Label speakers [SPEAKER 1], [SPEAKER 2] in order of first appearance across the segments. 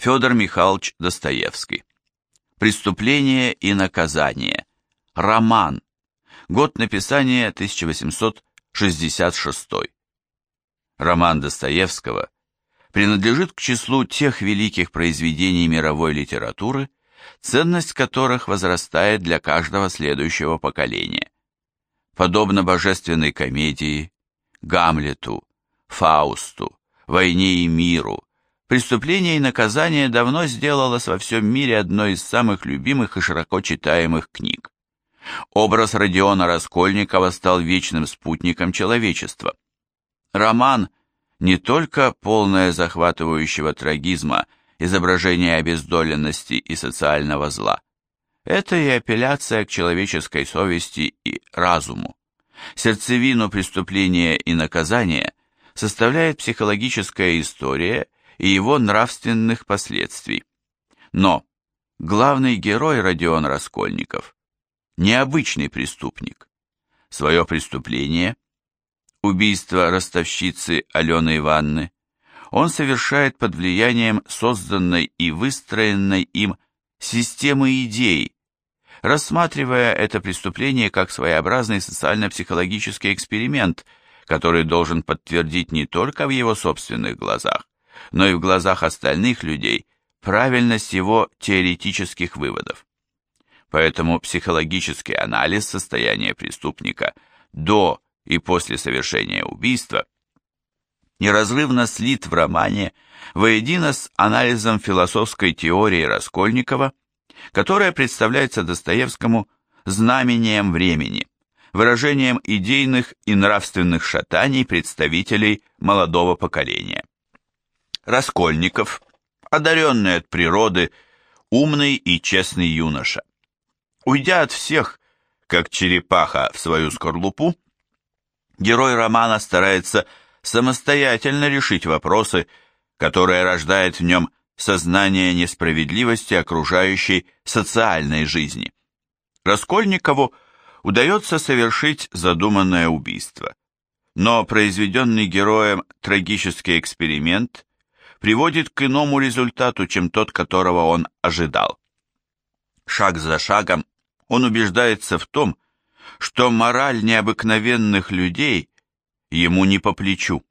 [SPEAKER 1] Федор Михайлович Достоевский. Преступление и наказание. Роман. Год написания 1866. Роман Достоевского принадлежит к числу тех великих произведений мировой литературы, ценность которых возрастает для каждого следующего поколения. Подобно божественной комедии, Гамлету, Фаусту, Войне и миру, Преступление и наказание давно сделалось во всем мире одной из самых любимых и широко читаемых книг. Образ Родиона Раскольникова стал вечным спутником человечества. Роман не только полное захватывающего трагизма, изображение обездоленности и социального зла. Это и апелляция к человеческой совести и разуму. Сердцевину преступления и наказания составляет психологическая история и его нравственных последствий. Но главный герой Родион Раскольников – необычный преступник. Свое преступление, убийство ростовщицы Алены Ивановны, он совершает под влиянием созданной и выстроенной им системы идей, рассматривая это преступление как своеобразный социально-психологический эксперимент, который должен подтвердить не только в его собственных глазах, но и в глазах остальных людей правильность его теоретических выводов. Поэтому психологический анализ состояния преступника до и после совершения убийства неразрывно слит в романе воедино с анализом философской теории Раскольникова, которая представляется Достоевскому знамением времени, выражением идейных и нравственных шатаний представителей молодого поколения. Раскольников, одаренный от природы, умный и честный юноша. Уйдя от всех, как черепаха в свою скорлупу, герой романа старается самостоятельно решить вопросы, которые рождает в нем сознание несправедливости окружающей социальной жизни. Раскольникову удается совершить задуманное убийство, но произведенный героем трагический эксперимент приводит к иному результату, чем тот, которого он ожидал. Шаг за шагом он убеждается в том, что мораль необыкновенных людей ему не по плечу.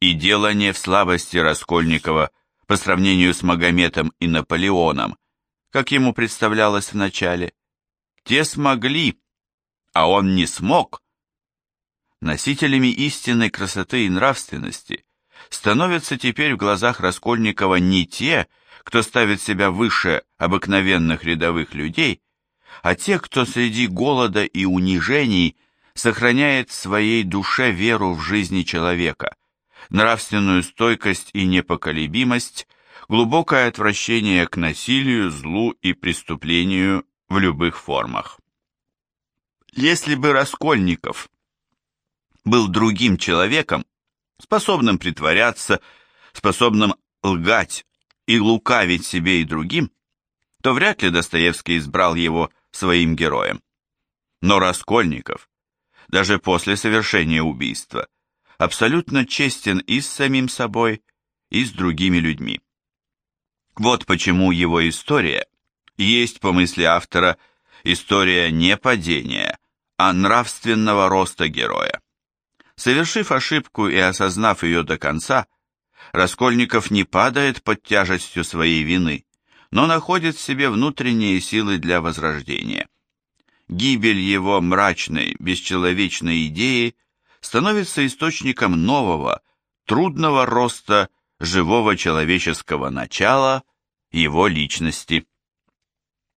[SPEAKER 1] И дело не в слабости Раскольникова по сравнению с Магометом и Наполеоном, как ему представлялось вначале. Те смогли, а он не смог. Носителями истинной красоты и нравственности становятся теперь в глазах Раскольникова не те, кто ставит себя выше обыкновенных рядовых людей, а те, кто среди голода и унижений сохраняет в своей душе веру в жизни человека, нравственную стойкость и непоколебимость, глубокое отвращение к насилию, злу и преступлению в любых формах. Если бы Раскольников был другим человеком, способным притворяться, способным лгать и лукавить себе и другим, то вряд ли Достоевский избрал его своим героем. Но Раскольников, даже после совершения убийства, абсолютно честен и с самим собой, и с другими людьми. Вот почему его история есть, по мысли автора, история не падения, а нравственного роста героя. Совершив ошибку и осознав ее до конца, Раскольников не падает под тяжестью своей вины, но находит в себе внутренние силы для возрождения. Гибель его мрачной, бесчеловечной идеи становится источником нового, трудного роста живого человеческого начала, его личности.